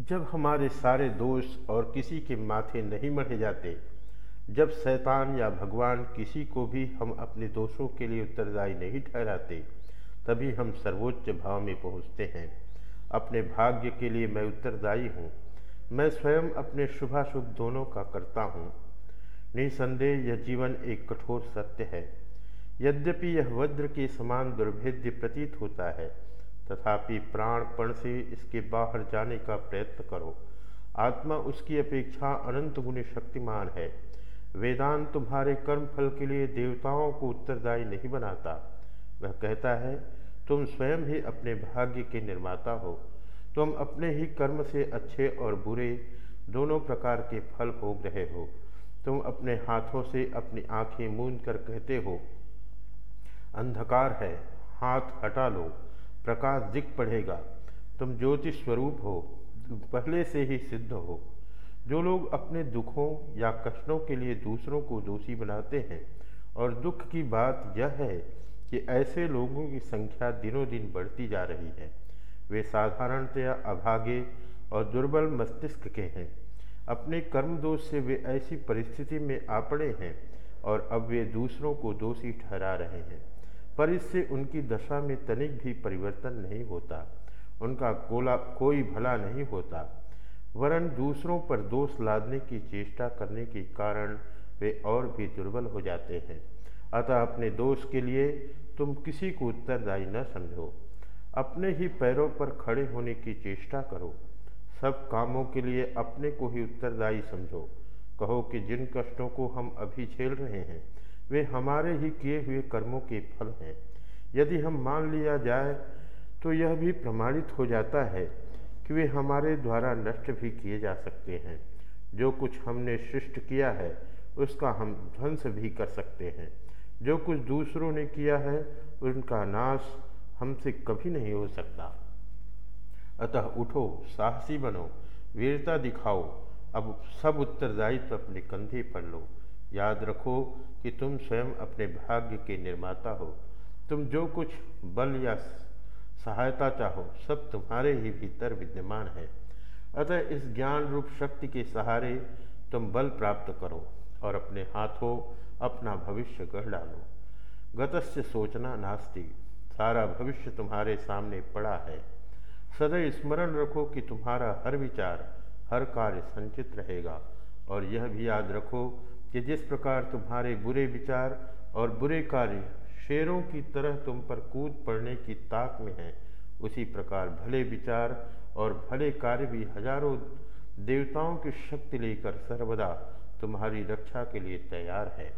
जब हमारे सारे दोष और किसी के माथे नहीं मढ़े जाते, जब शैतान या भगवान किसी को भी हम अपने दोषों के लिए उत्तरदायी नहीं ठहराते, तभी हम सर्वोच्च भाव में पहुँचते हैं। अपने भाग्य के लिए मैं उत्तरदायी हूँ। मैं स्वयं अपने शुभाशुभ दोनों का करता हूँ। निसंदेह यह जीवन एक कठोर सत्य है। यद्यपि यह वज्र के समान दुर्भेद्य प्रतीत होता है तथापि प्राणपण से इसके बाहर जाने का प्रयत्न करो। आत्मा उसकी अपेक्षा अनंत गुणी शक्तिमान है। वेदांत तुम्हारे कर्म फल के लिए देवताओं को उत्तरदायी नहीं बनाता। वह कहता है, तुम स्वयं ही अपने भाग्य के निर्माता हो। तुम अपने ही कर्म से अच्छे और बुरे दोनों प्रकार के फल भोग रहे हो। तुम अपने हाथों से अपनी आँखें मूंद कर कहते हो, अंधकार है, हाथ हटा लो। प्रकाश दिख पड़ेगा। तुम ज्योति स्वरूप हो, पहले से ही सिद्ध हो। जो लोग अपने दुखों या कष्टों के लिए दूसरों को दोषी बनाते हैं, और दुख की बात यह है कि ऐसे लोगों की संख्या दिनों दिन बढ़ती जा रही है। वे साधारणतया अभागे और दुर्बल मस्तिष्क के हैं। अपने कर्म दोष से वे ऐसी परिस्थिति में आ पड़े हैं, और अब वे दूसरों को दोषी ठहरा रहे हैं। पर इससे उनकी दशा में तनिक भी परिवर्तन नहीं होता। उनका कोला, कोई भला नहीं होता। वरन दूसरों पर दोष लादने की चेष्टा करने के कारण वे और भी दुर्बल हो जाते हैं। अतः अपने दोष के लिए तुम किसी को उत्तरदायी न समझो। अपने ही पैरों पर खड़े होने की चेष्टा करो। सब कामों के लिए अपने को ही उत्तरदायी समझो। कहो कि जिन कष्टों को हम अभी झेल रहे हैं वे हमारे ही किए हुए कर्मों के फल हैं। यदि हम मान लिया जाए तो यह भी प्रमाणित हो जाता है कि वे हमारे द्वारा नष्ट भी किए जा सकते हैं। जो कुछ हमने सृष्ट किया है, उसका हम ध्वंस भी कर सकते हैं। जो कुछ दूसरों ने किया है, उनका नाश हमसे कभी नहीं हो सकता। अतः उठो, साहसी बनो, वीरता दिखाओ, अब सब उत्तरदायित्व अपने कंधे पर लो। याद रखो कि तुम स्वयं अपने भाग्य के निर्माता हो। तुम जो कुछ बल या सहायता चाहो, सब तुम्हारे ही भीतर विद्यमान है। अतः इस ज्ञान रूप शक्ति के सहारे तुम बल प्राप्त करो और अपने हाथों अपना भविष्य गढ़ डालो। गतस्य सोचना नास्ती। सारा भविष्य तुम्हारे सामने पड़ा है। सदैव स्मरण रखो कि तुम्हारा हर विचार, हर कार्य संचित रहेगा। और यह भी याद रखो कि जिस प्रकार तुम्हारे बुरे विचार और बुरे कार्य शेरों की तरह तुम पर कूद पड़ने की ताक में है, उसी प्रकार भले विचार और भले कार्य भी हज़ारों देवताओं की शक्ति लेकर सर्वदा तुम्हारी रक्षा के लिए तैयार है।